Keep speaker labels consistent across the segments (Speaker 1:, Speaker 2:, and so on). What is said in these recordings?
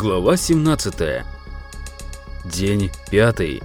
Speaker 1: Глава 17. День пятый.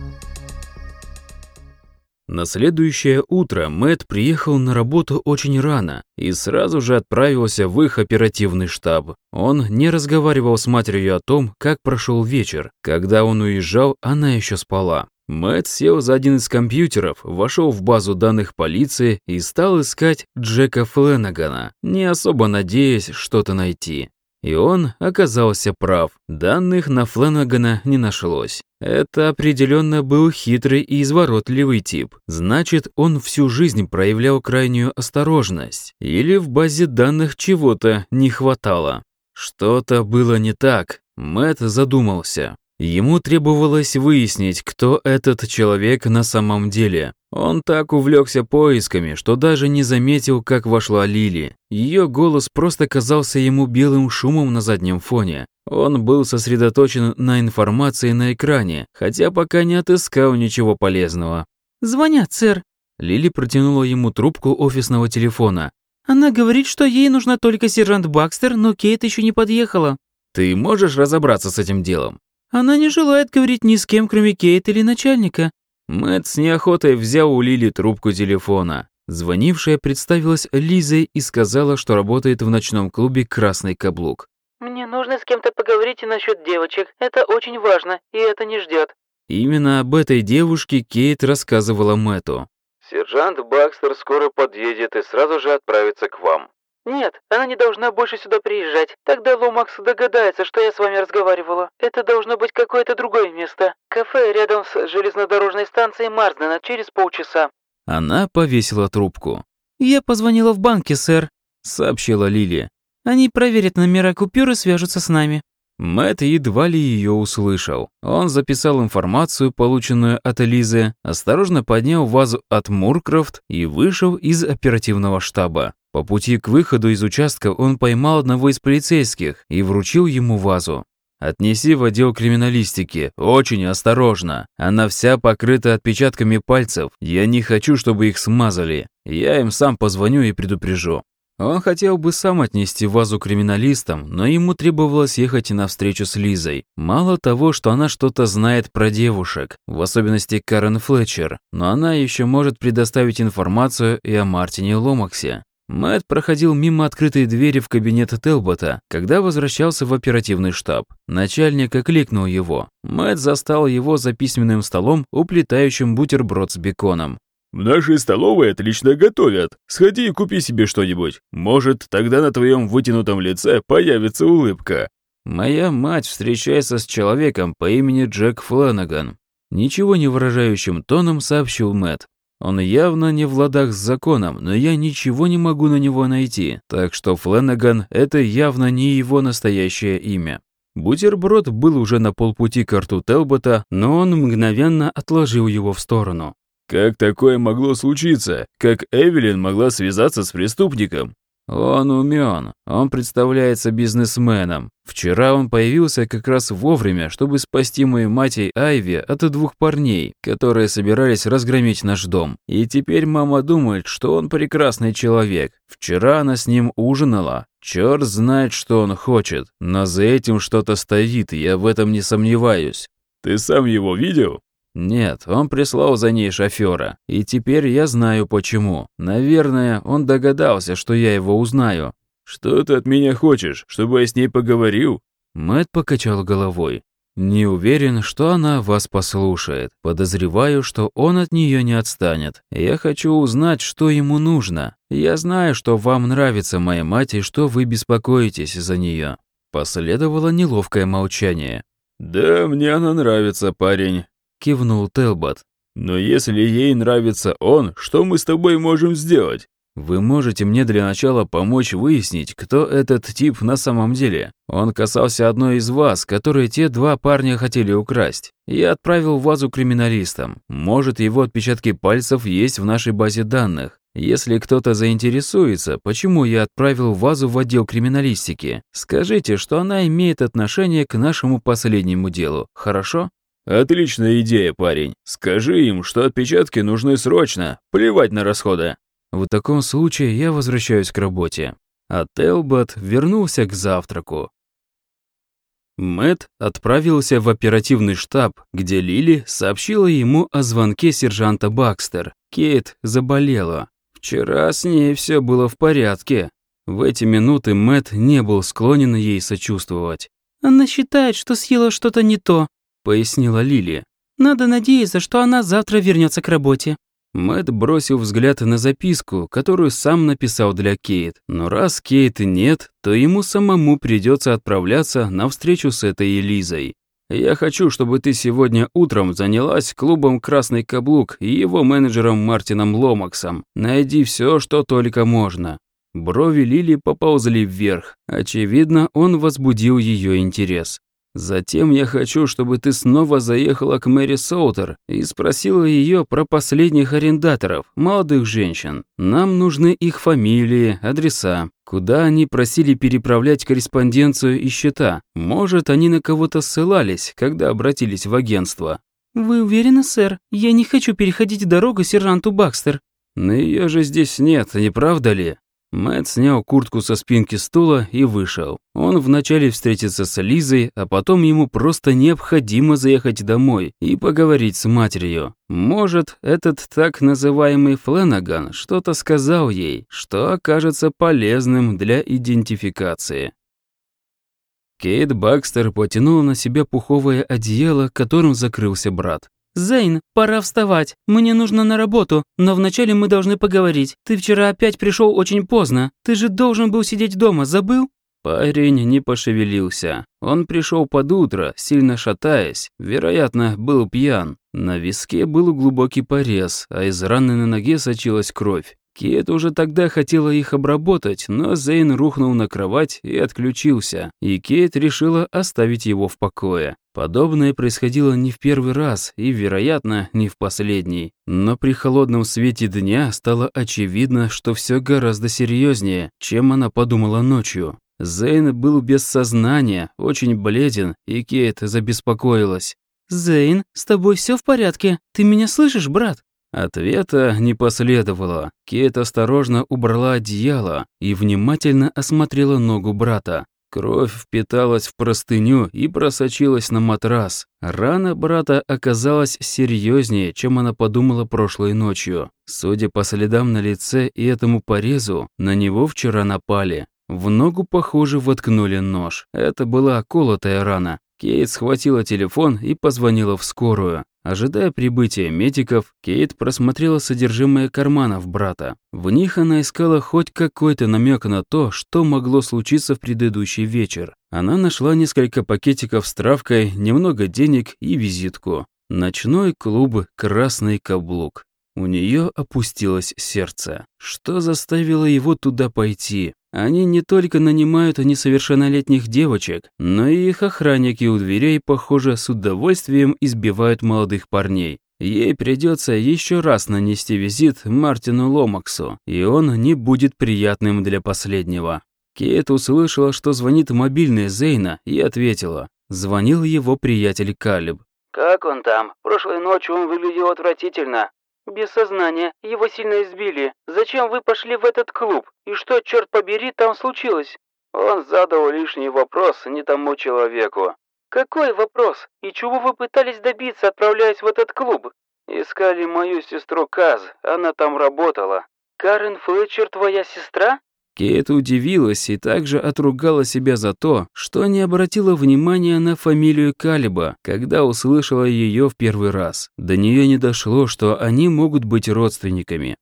Speaker 1: На следующее утро Мэт приехал на работу очень рано и сразу же отправился в их оперативный штаб. Он не разговаривал с матерью о том, как прошел вечер. Когда он уезжал, она еще спала. Мэт сел за один из компьютеров, вошел в базу данных полиции и стал искать Джека Фленагана, не особо надеясь что-то найти. И он оказался прав. Данных на Фленагана не нашлось. Это определенно был хитрый и изворотливый тип. Значит, он всю жизнь проявлял крайнюю осторожность. Или в базе данных чего-то не хватало. Что-то было не так. Мэт задумался. Ему требовалось выяснить, кто этот человек на самом деле. Он так увлекся поисками, что даже не заметил, как вошла Лили. Ее голос просто казался ему белым шумом на заднем фоне. Он был сосредоточен на информации на экране, хотя пока не отыскал ничего полезного.
Speaker 2: «Звонят, сэр».
Speaker 1: Лили протянула ему трубку офисного телефона.
Speaker 2: «Она говорит, что ей нужна только сержант Бакстер, но Кейт еще не подъехала».
Speaker 1: «Ты можешь разобраться с этим делом?»
Speaker 2: Она не желает говорить ни с кем, кроме Кейт или начальника.
Speaker 1: Мэтт с неохотой взял у Лили трубку телефона. Звонившая представилась Лизой и сказала, что работает в ночном клубе «Красный каблук».
Speaker 3: «Мне нужно с кем-то поговорить насчет девочек. Это очень важно, и это не ждет».
Speaker 1: Именно об этой девушке Кейт рассказывала Мэтту.
Speaker 4: «Сержант Бакстер скоро подъедет и сразу же отправится к вам.
Speaker 3: «Нет, она не должна больше сюда приезжать. Тогда Ломакс догадается, что я с вами разговаривала. Это должно быть какое-то другое место. Кафе рядом с железнодорожной станцией Марсдена через полчаса».
Speaker 1: Она повесила трубку.
Speaker 2: «Я позвонила в банке, сэр», —
Speaker 1: сообщила Лили.
Speaker 2: «Они проверят номера купюр и свяжутся с нами».
Speaker 1: Мэтт едва ли ее услышал. Он записал информацию, полученную от Элизы, осторожно поднял вазу от Муркрофт и вышел из оперативного штаба. По пути к выходу из участка он поймал одного из полицейских и вручил ему вазу. «Отнеси в отдел криминалистики, очень осторожно. Она вся покрыта отпечатками пальцев. Я не хочу, чтобы их смазали. Я им сам позвоню и предупрежу». Он хотел бы сам отнести вазу криминалистам, но ему требовалось ехать на встречу с Лизой. Мало того, что она что-то знает про девушек, в особенности Карен Флетчер, но она еще может предоставить информацию и о Мартине Ломаксе. Мэтт проходил мимо открытой двери в кабинет Телбота, когда возвращался в оперативный штаб. Начальник окликнул его. Мэтт застал его за письменным столом, уплетающим бутерброд с беконом.
Speaker 5: «В нашей столовой отлично готовят. Сходи и купи себе что-нибудь. Может, тогда на твоем вытянутом лице появится улыбка».
Speaker 1: «Моя мать встречается с человеком по имени Джек Фланаган», ничего не выражающим тоном сообщил Мэтт. Он явно не в ладах с законом, но я ничего не могу на него найти, так что Фленаган – это явно не его настоящее имя. Бутерброд был уже на полпути к рту Телбота, но он мгновенно отложил его в сторону.
Speaker 5: «Как такое могло случиться? Как Эвелин могла связаться с преступником?
Speaker 1: Он умен, он представляется бизнесменом. Вчера он появился как раз вовремя, чтобы спасти мою мать и Айви от двух парней, которые собирались разгромить наш дом. И теперь мама думает, что он прекрасный человек. Вчера она с ним ужинала. Черт знает, что он хочет, но за этим что-то стоит, я в этом не сомневаюсь.
Speaker 5: Ты сам его видел?
Speaker 1: Нет, он прислал за ней шофера. И теперь я знаю почему. Наверное, он догадался, что я его узнаю.
Speaker 5: Что ты от меня хочешь, чтобы я с ней поговорил?
Speaker 1: Мэт покачал головой. Не уверен, что она вас послушает. Подозреваю, что он от нее не отстанет. Я хочу узнать, что ему нужно. Я знаю, что вам нравится моя мать и что вы беспокоитесь за нее. Последовало неловкое молчание.
Speaker 5: «Да, мне она нравится, парень
Speaker 1: кивнул Телбот.
Speaker 5: «Но если ей нравится он, что мы с тобой можем сделать?»
Speaker 1: «Вы можете мне для начала помочь выяснить, кто этот тип на самом деле. Он касался одной из вас, которые те два парня хотели украсть. Я отправил вазу криминалистам. Может, его отпечатки пальцев есть в нашей базе данных. Если кто-то заинтересуется, почему я отправил вазу в отдел криминалистики, скажите, что она имеет отношение к нашему последнему делу, хорошо?»
Speaker 5: «Отличная идея, парень. Скажи им, что отпечатки нужны срочно. Плевать на расходы».
Speaker 1: В таком случае я возвращаюсь к работе. А Телбот вернулся к завтраку. Мэт отправился в оперативный штаб, где Лили сообщила ему о звонке сержанта Бакстер. Кейт заболела. Вчера с ней все было в порядке. В эти минуты Мэт не был склонен ей сочувствовать.
Speaker 2: «Она считает, что съела что-то не то», —
Speaker 1: пояснила Лили.
Speaker 2: «Надо надеяться, что она завтра вернется к работе».
Speaker 1: Мэт бросил взгляд на записку, которую сам написал для Кейт. Но раз Кейт нет, то ему самому придется отправляться на встречу с этой Элизой. «Я хочу, чтобы ты сегодня утром занялась клубом «Красный каблук» и его менеджером Мартином Ломаксом. Найди все, что только можно». Брови Лили поползли вверх. Очевидно, он возбудил ее интерес. Затем я хочу, чтобы ты снова заехала к Мэри Соутер и спросила ее про последних арендаторов, молодых женщин. Нам нужны их фамилии, адреса, куда они просили переправлять корреспонденцию и счета. Может, они на кого-то ссылались, когда обратились в агентство.
Speaker 2: «Вы уверены, сэр? Я не хочу переходить дорогу сержанту Бакстер».
Speaker 1: Но ее же здесь нет, не правда ли? Мэтт снял куртку со спинки стула и вышел. Он вначале встретится с Лизой, а потом ему просто необходимо заехать домой и поговорить с матерью. Может, этот так называемый Фленаган что-то сказал ей, что окажется полезным для идентификации. Кейт Бакстер потянула на себя пуховое одеяло, которым закрылся брат.
Speaker 2: «Зейн, пора вставать. Мне нужно на работу, но вначале мы должны поговорить. Ты вчера опять пришел очень поздно. Ты же должен был сидеть дома, забыл?»
Speaker 1: Парень не пошевелился. Он пришел под утро, сильно шатаясь. Вероятно, был пьян. На виске был глубокий порез, а из раны на ноге сочилась кровь. Кейт уже тогда хотела их обработать, но Зейн рухнул на кровать и отключился, и Кейт решила оставить его в покое. Подобное происходило не в первый раз и, вероятно, не в последний. Но при холодном свете дня стало очевидно, что все гораздо серьезнее, чем она подумала ночью. Зейн был без сознания, очень бледен, и Кейт забеспокоилась.
Speaker 2: «Зейн, с тобой все в порядке? Ты меня слышишь, брат?»
Speaker 1: Ответа не последовало. Кейт осторожно убрала одеяло и внимательно осмотрела ногу брата. Кровь впиталась в простыню и просочилась на матрас. Рана брата оказалась серьезнее, чем она подумала прошлой ночью. Судя по следам на лице и этому порезу, на него вчера напали. В ногу, похоже, воткнули нож. Это была колотая рана. Кейт схватила телефон и позвонила в скорую. Ожидая прибытия медиков, Кейт просмотрела содержимое карманов брата. В них она искала хоть какой-то намек на то, что могло случиться в предыдущий вечер. Она нашла несколько пакетиков с травкой, немного денег и визитку. Ночной клуб «Красный каблук». У нее опустилось сердце. Что заставило его туда пойти? Они не только нанимают несовершеннолетних девочек, но и их охранники у дверей, похоже, с удовольствием избивают молодых парней. Ей придется еще раз нанести визит Мартину Ломаксу, и он не будет приятным для последнего. Кейт услышала, что звонит мобильный Зейна, и ответила. Звонил его приятель Калиб.
Speaker 3: «Как он там? Прошлой ночью он выглядел отвратительно. «Без сознания. Его сильно избили. Зачем вы пошли в этот клуб? И что, черт побери, там случилось?»
Speaker 4: Он задал лишний вопрос не тому человеку.
Speaker 3: «Какой вопрос? И чего вы пытались добиться, отправляясь в этот клуб?»
Speaker 4: «Искали мою сестру Каз. Она там работала».
Speaker 3: «Карен Флетчер твоя сестра?»
Speaker 1: Кейт удивилась и также отругала себя за то, что не обратила внимания на фамилию Калиба, когда услышала ее в первый раз. До нее не дошло, что они могут быть родственниками.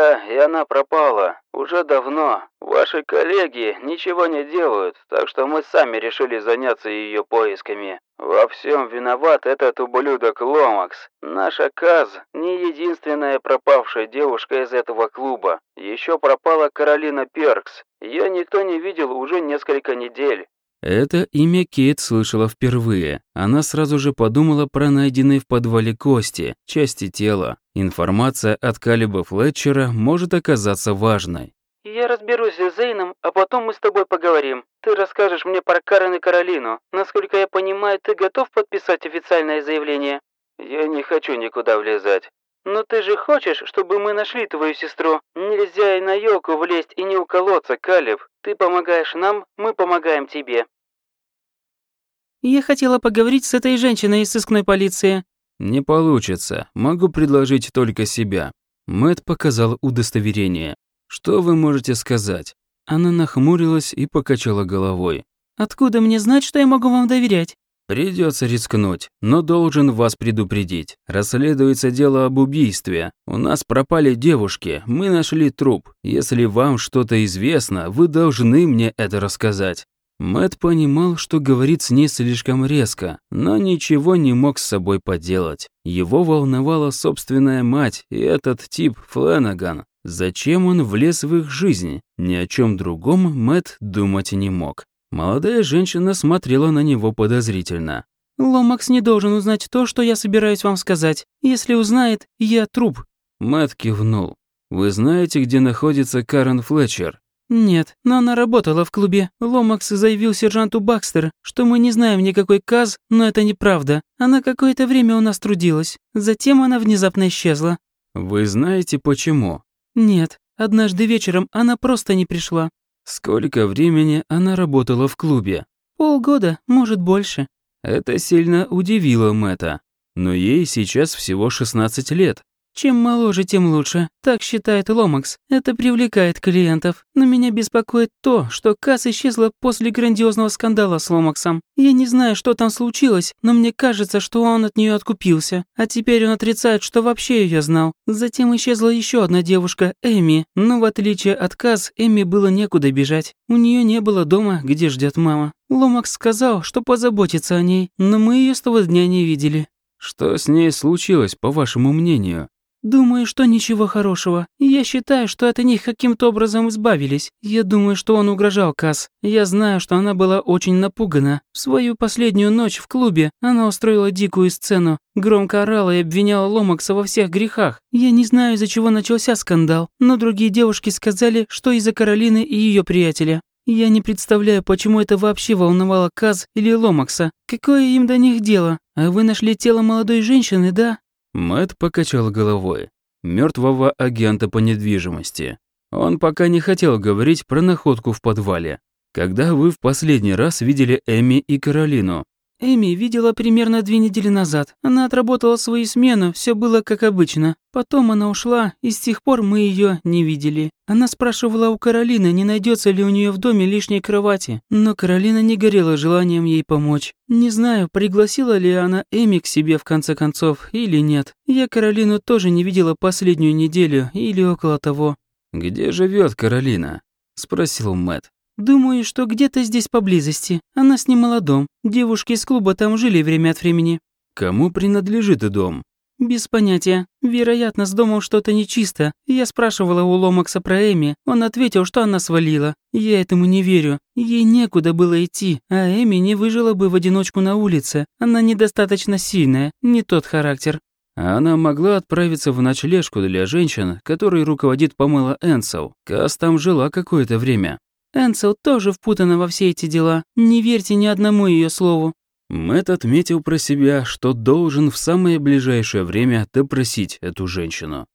Speaker 4: «Да, и она пропала. Уже давно. Ваши коллеги ничего не делают, так что мы сами решили заняться ее поисками. Во всем виноват этот ублюдок Ломакс. Наша Каз не единственная пропавшая девушка из этого клуба. Еще пропала Каролина Перкс. Ее никто не видел уже несколько недель.
Speaker 1: Это имя Кейт слышала впервые. Она сразу же подумала про найденные в подвале кости, части тела. Информация от Калиба Флетчера может оказаться важной.
Speaker 3: «Я разберусь с Зейном, а потом мы с тобой поговорим. Ты расскажешь мне про Карен и Каролину. Насколько я понимаю, ты готов подписать официальное заявление?»
Speaker 4: «Я не хочу никуда влезать».
Speaker 3: «Но ты же хочешь, чтобы мы нашли твою сестру? Нельзя и на елку влезть и не уколоться, Калиб. Ты помогаешь нам, мы помогаем тебе.
Speaker 2: Я хотела поговорить с этой женщиной из сыскной полиции».
Speaker 1: «Не получится. Могу предложить только себя». Мэт показал удостоверение. «Что вы можете сказать?» Она нахмурилась и покачала головой.
Speaker 2: «Откуда мне знать, что я могу вам доверять?»
Speaker 1: Придется рискнуть, но должен вас предупредить. Расследуется дело об убийстве. У нас пропали девушки, мы нашли труп. Если вам что-то известно, вы должны мне это рассказать. Мэт понимал, что говорит с ней слишком резко, но ничего не мог с собой поделать. Его волновала собственная мать и этот тип Фленаган. Зачем он влез в их жизнь? Ни о чем другом Мэт думать не мог. Молодая женщина смотрела на него подозрительно.
Speaker 2: «Ломакс не должен узнать то, что я собираюсь вам сказать. Если узнает, я труп».
Speaker 1: Мэтт кивнул. «Вы знаете, где находится Карен Флетчер?»
Speaker 2: «Нет, но она работала в клубе. Ломакс заявил сержанту Бакстер, что мы не знаем никакой Каз, но это неправда. Она какое-то время у нас трудилась. Затем она внезапно исчезла».
Speaker 1: «Вы знаете, почему?»
Speaker 2: «Нет, однажды вечером она просто не пришла.
Speaker 1: Сколько времени она работала в клубе?
Speaker 2: Полгода, может больше.
Speaker 1: Это сильно удивило Мэтта. Но ей сейчас всего 16 лет.
Speaker 2: Чем моложе, тем лучше. Так считает Ломакс. Это привлекает клиентов. Но меня беспокоит то, что Касс исчезла после грандиозного скандала с Ломаксом. Я не знаю, что там случилось, но мне кажется, что он от нее откупился. А теперь он отрицает, что вообще ее знал. Затем исчезла еще одна девушка, Эми. Но в отличие от Касс, Эми было некуда бежать. У нее не было дома, где ждет мама. Ломакс сказал, что позаботится о ней, но мы ее с того дня не видели.
Speaker 1: Что с ней случилось, по вашему мнению?
Speaker 2: Думаю, что ничего хорошего. Я считаю, что от них каким-то образом избавились. Я думаю, что он угрожал Касс. Я знаю, что она была очень напугана. В свою последнюю ночь в клубе она устроила дикую сцену. Громко орала и обвиняла Ломакса во всех грехах. Я не знаю, из-за чего начался скандал, но другие девушки сказали, что из-за Каролины и ее приятеля. Я не представляю, почему это вообще волновало Каз или Ломакса. Какое им до них дело? А вы нашли тело молодой женщины, да?
Speaker 1: Мэт покачал головой. Мертвого агента по недвижимости. Он пока не хотел говорить про находку в подвале. Когда вы в последний раз видели Эми и Каролину?
Speaker 2: Эми видела примерно две недели назад. Она отработала свою смену, все было как обычно. Потом она ушла, и с тех пор мы ее не видели. Она спрашивала у Каролины, не найдется ли у нее в доме лишней кровати, но Каролина не горела желанием ей помочь. Не знаю, пригласила ли она Эми к себе в конце концов или нет. Я Каролину тоже не видела последнюю неделю или около того.
Speaker 1: «Где живет Каролина?» – спросил Мэт.
Speaker 2: «Думаю, что где-то здесь поблизости. Она снимала дом. Девушки из клуба там жили время от времени».
Speaker 1: «Кому принадлежит дом?»
Speaker 2: «Без понятия. Вероятно, с домом что-то нечисто. Я спрашивала у Ломакса про Эми. Он ответил, что она свалила. Я этому не верю. Ей некуда было идти, а Эми не выжила бы в одиночку на улице. Она недостаточно сильная, не тот характер».
Speaker 1: Она могла отправиться в ночлежку для женщин, которой руководит Памела Энсел. Кас там жила какое-то время.
Speaker 2: Энсел тоже впутана во все эти дела. Не верьте ни одному ее слову».
Speaker 1: Мэт отметил про себя, что должен в самое ближайшее время допросить эту женщину.